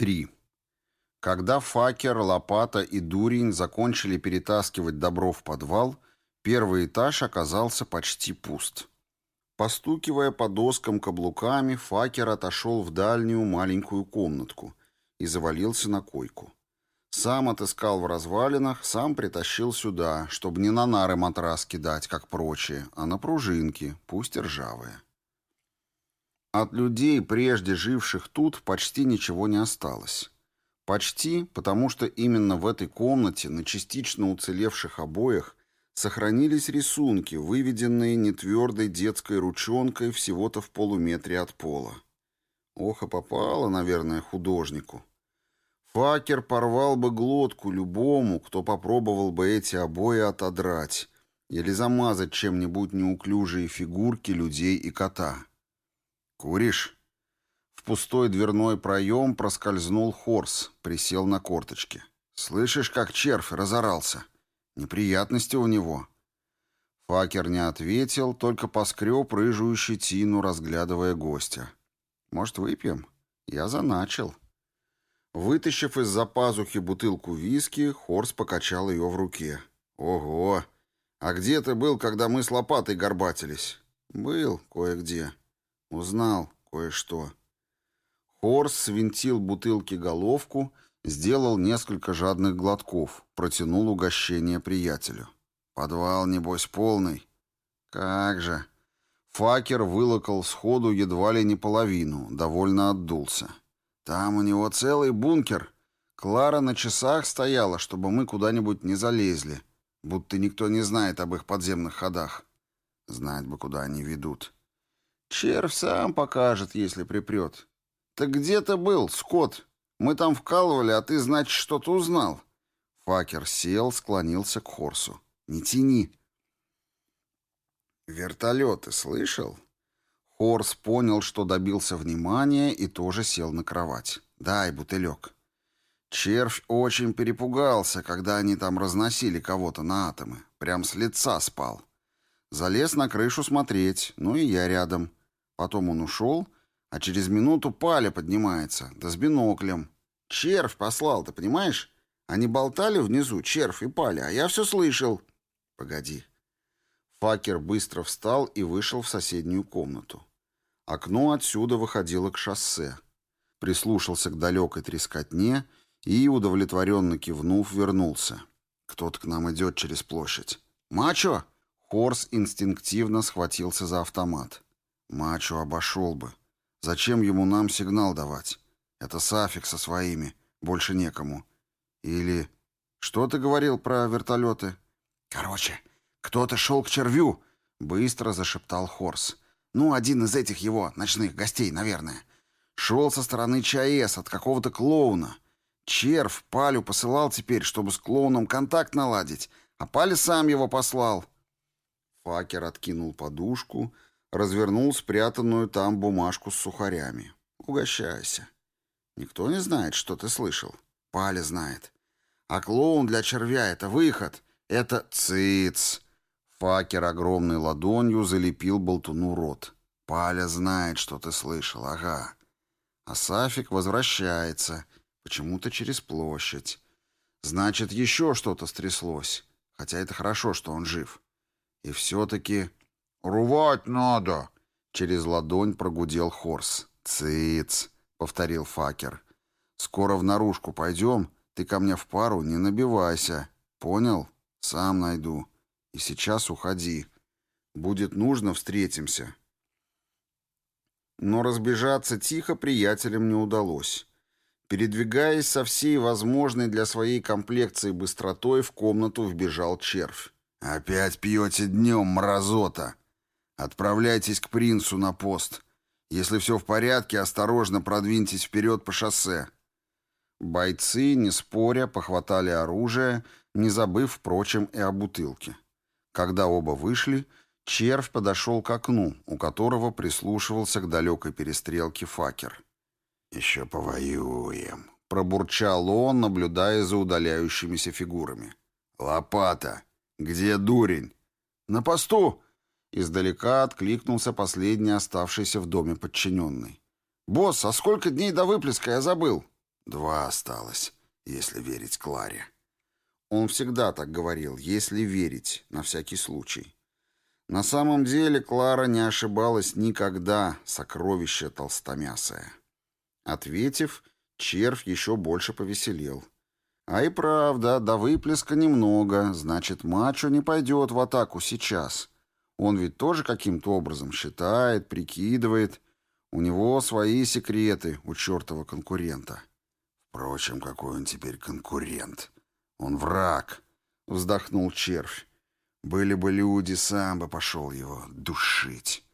3. Когда Факер, Лопата и Дурень закончили перетаскивать добро в подвал, первый этаж оказался почти пуст. Постукивая по доскам каблуками, Факер отошел в дальнюю маленькую комнатку и завалился на койку. Сам отыскал в развалинах, сам притащил сюда, чтобы не на нары матрас кидать, как прочие, а на пружинки, пусть ржавые. От людей, прежде живших тут, почти ничего не осталось. Почти, потому что именно в этой комнате на частично уцелевших обоях сохранились рисунки, выведенные нетвердой детской ручонкой всего-то в полуметре от пола. Ох, и попало, наверное, художнику. Факер порвал бы глотку любому, кто попробовал бы эти обои отодрать или замазать чем-нибудь неуклюжие фигурки людей и кота. «Куришь?» В пустой дверной проем проскользнул Хорс, присел на корточки. «Слышишь, как червь разорался? Неприятности у него». Факер не ответил, только поскреб рыжую щетину, разглядывая гостя. «Может, выпьем? Я заначил». Вытащив из-за пазухи бутылку виски, Хорс покачал ее в руке. «Ого! А где ты был, когда мы с лопатой горбатились?» «Был кое-где. Узнал кое-что». Хорс свинтил бутылки головку, сделал несколько жадных глотков, протянул угощение приятелю. «Подвал, небось, полный?» «Как же!» Факер вылокал сходу едва ли не половину, довольно отдулся. «Там у него целый бункер. Клара на часах стояла, чтобы мы куда-нибудь не залезли, будто никто не знает об их подземных ходах. Знать бы, куда они ведут. Червь сам покажет, если припрет. «Так где ты был, Скотт? Мы там вкалывали, а ты, значит, что-то узнал». Факер сел, склонился к Хорсу. «Не тяни». «Вертолеты слышал?» Хорс понял, что добился внимания, и тоже сел на кровать. «Дай бутылек». Червь очень перепугался, когда они там разносили кого-то на атомы. Прям с лица спал. Залез на крышу смотреть, ну и я рядом. Потом он ушел а через минуту Паля поднимается, да с биноклем. Червь послал, ты понимаешь? Они болтали внизу, червь и Паля, а я все слышал. Погоди. Факер быстро встал и вышел в соседнюю комнату. Окно отсюда выходило к шоссе. Прислушался к далекой трескотне и, удовлетворенно кивнув, вернулся. Кто-то к нам идет через площадь. «Мачо!» Хорс инстинктивно схватился за автомат. Мачо обошел бы. Зачем ему нам сигнал давать? Это Сафик со своими, больше некому. Или... Что ты говорил про вертолеты? Короче, кто-то шел к червю, быстро зашептал Хорс. Ну, один из этих его ночных гостей, наверное. Шел со стороны ЧАЭС от какого-то клоуна. Червь Палю посылал теперь, чтобы с клоуном контакт наладить, а Паля сам его послал. Факер откинул подушку, развернул спрятанную там бумажку с сухарями. «Угощайся. Никто не знает, что ты слышал. Паля знает. А клоун для червя — это выход. Это циц!» Факер огромной ладонью залепил болтуну рот. «Паля знает, что ты слышал, ага. А Сафик возвращается, почему-то через площадь. Значит, еще что-то стряслось, хотя это хорошо, что он жив. И все-таки «Рвать надо!» — через ладонь прогудел Хорс. «Цыц!» — повторил Факер. «Скоро в наружку пойдем, ты ко мне в пару не набивайся. Понял? Сам найду. И сейчас уходи. Будет нужно, встретимся». Но разбежаться тихо приятелям не удалось. Передвигаясь со всей возможной для своей комплекции быстротой, в комнату вбежал червь. «Опять пьете днем, мразота!» Отправляйтесь к принцу на пост. Если все в порядке, осторожно продвиньтесь вперед по шоссе». Бойцы, не споря, похватали оружие, не забыв, впрочем, и о бутылке. Когда оба вышли, червь подошел к окну, у которого прислушивался к далекой перестрелке факер. «Еще повоюем», — пробурчал он, наблюдая за удаляющимися фигурами. «Лопата! Где дурень?» «На посту!» Издалека откликнулся последний оставшийся в доме подчиненный. «Босс, а сколько дней до выплеска я забыл?» Два осталось, если верить Кларе. Он всегда так говорил, если верить, на всякий случай. На самом деле Клара не ошибалась никогда, сокровище толстомясое. Ответив, червь еще больше повеселел. А и правда, до выплеска немного, значит, мачо не пойдет в атаку сейчас. Он ведь тоже каким-то образом считает, прикидывает. У него свои секреты у чертова конкурента. Впрочем, какой он теперь конкурент? Он враг, вздохнул червь. Были бы люди, сам бы пошел его душить.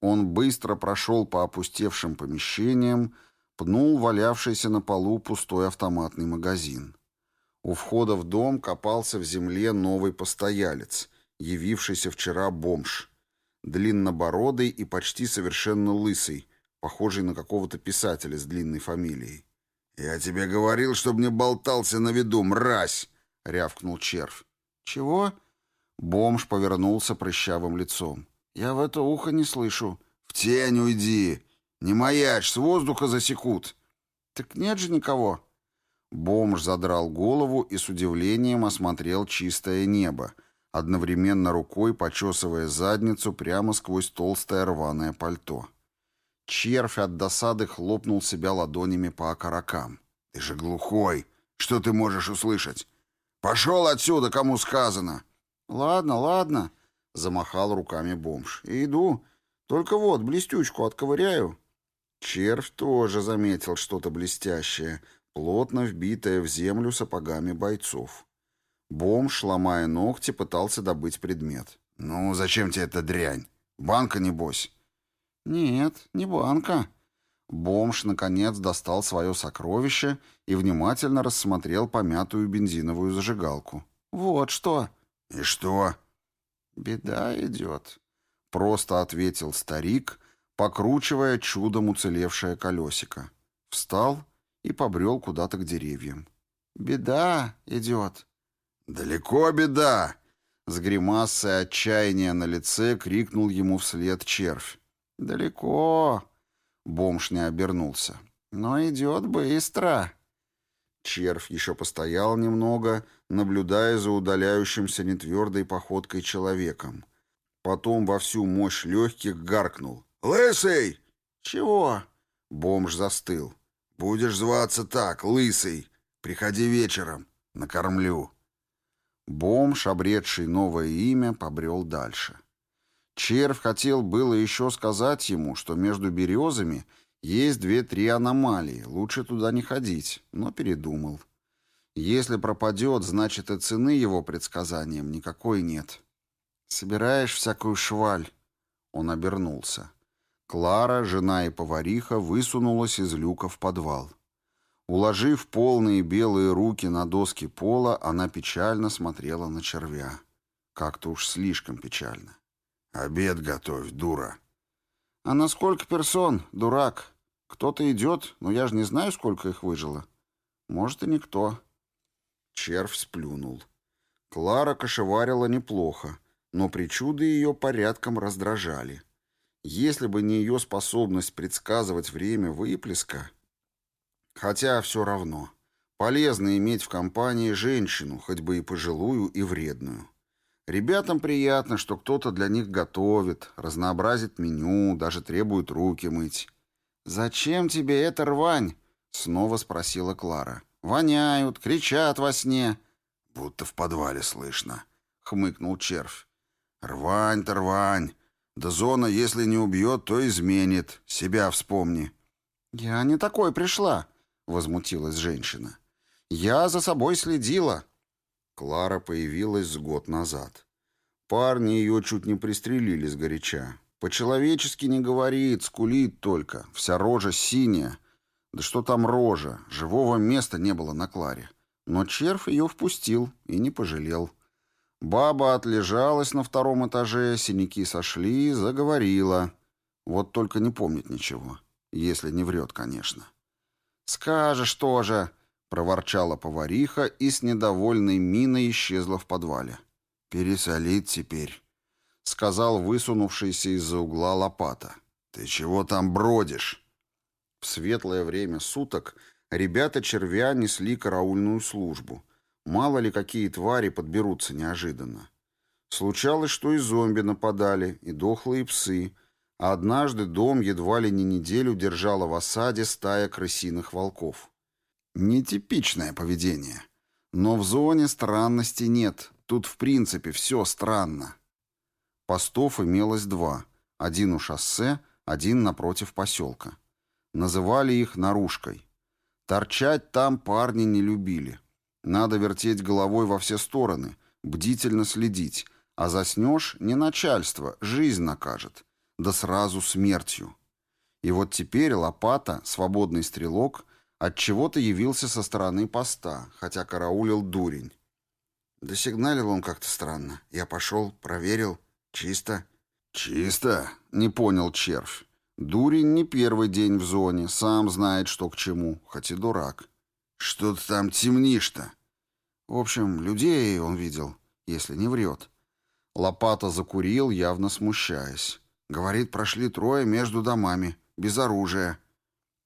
Он быстро прошел по опустевшим помещениям, пнул валявшийся на полу пустой автоматный магазин. У входа в дом копался в земле новый постоялец, явившийся вчера бомж. Длиннобородый и почти совершенно лысый, похожий на какого-то писателя с длинной фамилией. «Я тебе говорил, чтобы не болтался на виду, мразь!» — рявкнул червь. «Чего?» Бомж повернулся прыщавым лицом. «Я в это ухо не слышу». «В тень уйди! Не маячь, с воздуха засекут!» «Так нет же никого!» Бомж задрал голову и с удивлением осмотрел чистое небо, одновременно рукой почесывая задницу прямо сквозь толстое рваное пальто. Червь от досады хлопнул себя ладонями по окорокам. «Ты же глухой! Что ты можешь услышать? Пошел отсюда, кому сказано!» «Ладно, ладно», — замахал руками бомж. «Иду. Только вот, блестючку отковыряю». Червь тоже заметил что-то блестящее, плотно вбитое в землю сапогами бойцов. Бомж, ломая ногти, пытался добыть предмет. «Ну, зачем тебе эта дрянь? Банка, небось?» «Нет, не банка». Бомж, наконец, достал свое сокровище и внимательно рассмотрел помятую бензиновую зажигалку. «Вот что!» «И что?» «Беда идет», — просто ответил старик, покручивая чудом уцелевшее колесико. Встал и побрел куда-то к деревьям. «Беда идет». «Далеко беда!» С гримасой отчаяния на лице крикнул ему вслед червь. «Далеко!» Бомж не обернулся. «Но идет быстро!» Червь еще постоял немного, наблюдая за удаляющимся нетвердой походкой человеком. Потом во всю мощь легких гаркнул. «Лысый!» «Чего?» Бомж застыл. «Будешь зваться так, Лысый. Приходи вечером. Накормлю». Бомж, обретший новое имя, побрел дальше. Червь хотел было еще сказать ему, что между березами есть две-три аномалии, лучше туда не ходить, но передумал. Если пропадет, значит и цены его предсказаниям никакой нет. «Собираешь всякую шваль?» Он обернулся. Клара, жена и повариха, высунулась из люка в подвал. Уложив полные белые руки на доски пола, она печально смотрела на червя. Как-то уж слишком печально. «Обед готовь, дура!» «А на сколько персон, дурак? Кто-то идет, но я же не знаю, сколько их выжило. Может, и никто». Червь сплюнул. Клара кошеварила неплохо, но причуды ее порядком раздражали. Если бы не ее способность предсказывать время выплеска... Хотя все равно. Полезно иметь в компании женщину, хоть бы и пожилую, и вредную. Ребятам приятно, что кто-то для них готовит, разнообразит меню, даже требует руки мыть. «Зачем тебе это рвань?» — снова спросила Клара. «Воняют, кричат во сне». «Будто в подвале слышно», — хмыкнул червь. «Рвань-то рвань. Да зона, если не убьет, то изменит. Себя вспомни». «Я не такой пришла», — возмутилась женщина. «Я за собой следила». Клара появилась год назад. Парни ее чуть не пристрелили с горяча. По-человечески не говорит, скулит только. Вся рожа синяя. Да что там рожа? Живого места не было на Кларе. Но червь ее впустил и не пожалел. Баба отлежалась на втором этаже, синяки сошли, заговорила. Вот только не помнит ничего. Если не врет, конечно. «Скажешь тоже!» проворчала повариха и с недовольной миной исчезла в подвале. «Пересолить теперь», — сказал высунувшийся из-за угла лопата. «Ты чего там бродишь?» В светлое время суток Ребята червя несли караульную службу. Мало ли какие твари подберутся неожиданно. Случалось, что и зомби нападали, и дохлые псы, однажды дом едва ли не неделю держала в осаде стая крысиных волков. Нетипичное поведение. Но в зоне странностей нет, тут в принципе все странно. Постов имелось два, один у шоссе, один напротив поселка. Называли их наружкой. Торчать там парни не любили. Надо вертеть головой во все стороны, бдительно следить, а заснешь — не начальство, жизнь накажет. Да сразу смертью. И вот теперь Лопата, свободный стрелок, от чего то явился со стороны поста, хотя караулил дурень. Досигналил он как-то странно. Я пошел, проверил. Чисто. Чисто? Не понял червь. Дурень не первый день в зоне, сам знает, что к чему, хоть и дурак. Что ты там темнишь-то? В общем, людей он видел, если не врет. Лопата закурил, явно смущаясь. Говорит, прошли трое между домами, без оружия.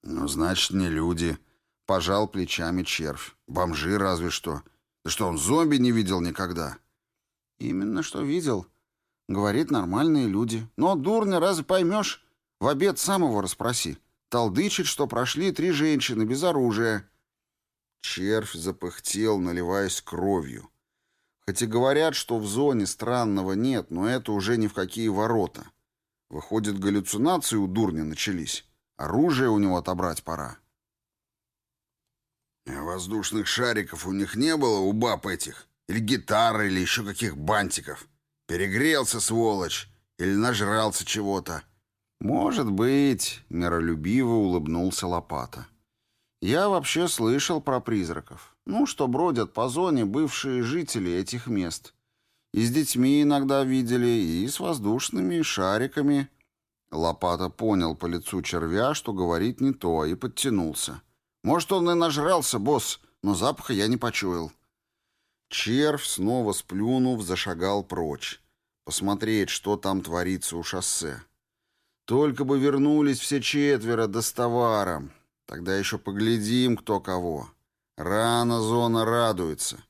Ну, значит, не люди. Пожал плечами червь. Бомжи разве что. Да что, он зомби не видел никогда? Именно что видел. Говорит, нормальные люди. Но, дурня, разве поймешь? В обед самого расспроси. Толдычит, что прошли три женщины без оружия. Червь запыхтел, наливаясь кровью. Хоть и говорят, что в зоне странного нет, но это уже ни в какие ворота. Выходит, галлюцинации у дурня начались. Оружие у него отобрать пора. Воздушных шариков у них не было, у баб этих? Или гитары, или еще каких бантиков? Перегрелся, сволочь, или нажрался чего-то? «Может быть», — миролюбиво улыбнулся Лопата. «Я вообще слышал про призраков. Ну, что бродят по зоне бывшие жители этих мест. И с детьми иногда видели, и с воздушными шариками». Лопата понял по лицу червя, что говорит не то, и подтянулся. «Может, он и нажрался, босс, но запаха я не почуял». Червь, снова сплюнув, зашагал прочь. Посмотреть, что там творится у шоссе. Только бы вернулись все четверо, да с товаром. Тогда еще поглядим, кто кого. Рано зона радуется.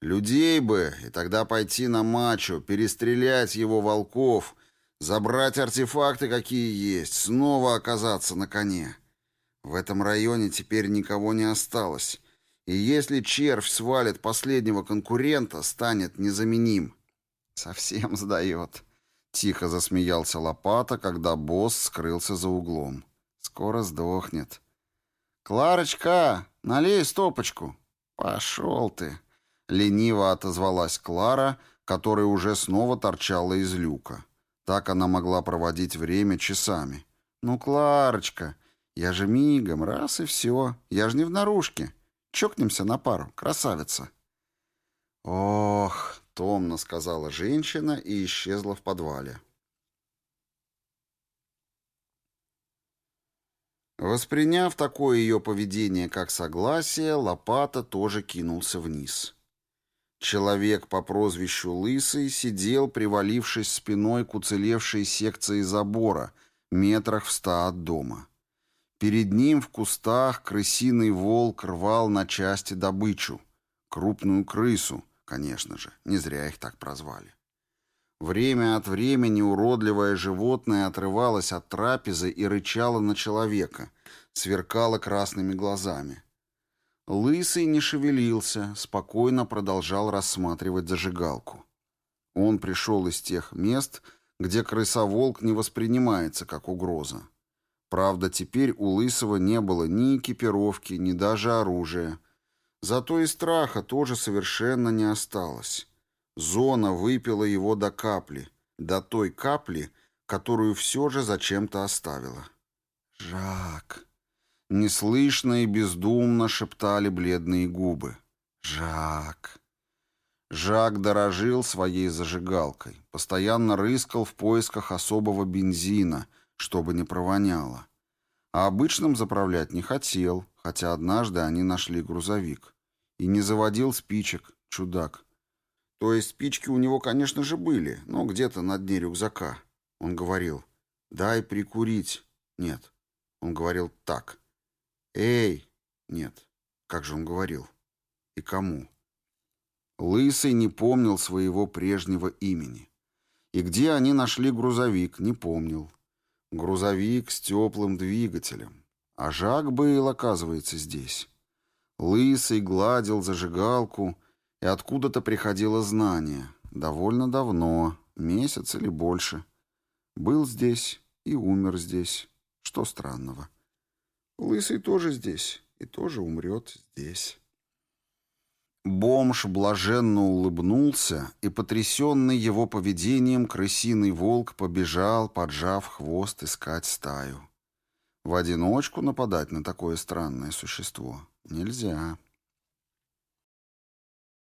Людей бы, и тогда пойти на мачо, перестрелять его волков, забрать артефакты, какие есть, снова оказаться на коне. В этом районе теперь никого не осталось. И если червь свалит последнего конкурента, станет незаменим. Совсем сдает. Тихо засмеялся Лопата, когда босс скрылся за углом. Скоро сдохнет. «Кларочка, налей стопочку». «Пошел ты!» Лениво отозвалась Клара, которая уже снова торчала из люка. Так она могла проводить время часами. «Ну, Кларочка, я же мигом, раз и все. Я же не в наружке. Чокнемся на пару, красавица». «Ох, томно сказала женщина и исчезла в подвале. Восприняв такое ее поведение как согласие, Лопата тоже кинулся вниз. Человек по прозвищу Лысый сидел, привалившись спиной к уцелевшей секции забора, метрах в ста от дома. Перед ним в кустах крысиный волк рвал на части добычу, крупную крысу, Конечно же, не зря их так прозвали. Время от времени уродливое животное отрывалось от трапезы и рычало на человека, сверкало красными глазами. Лысый не шевелился, спокойно продолжал рассматривать зажигалку. Он пришел из тех мест, где крысоволк не воспринимается как угроза. Правда, теперь у Лысого не было ни экипировки, ни даже оружия — Зато и страха тоже совершенно не осталось. Зона выпила его до капли, до той капли, которую все же зачем-то оставила. «Жак!» Неслышно и бездумно шептали бледные губы. «Жак!» Жак дорожил своей зажигалкой, постоянно рыскал в поисках особого бензина, чтобы не провоняло. А обычным заправлять не хотел, хотя однажды они нашли грузовик. И не заводил спичек, чудак. То есть спички у него, конечно же, были, но где-то на дне рюкзака. Он говорил, дай прикурить. Нет, он говорил так. Эй, Нет. Как же он говорил? И кому? Лысый не помнил своего прежнего имени. И где они нашли грузовик, не помнил. Грузовик с теплым двигателем. А Жак был, оказывается, здесь. Лысый гладил зажигалку, и откуда-то приходило знание. Довольно давно, месяц или больше. Был здесь и умер здесь. Что странного. Лысый тоже здесь и тоже умрет здесь. Бомж блаженно улыбнулся, и, потрясенный его поведением, крысиный волк побежал, поджав хвост, искать стаю. В одиночку нападать на такое странное существо нельзя.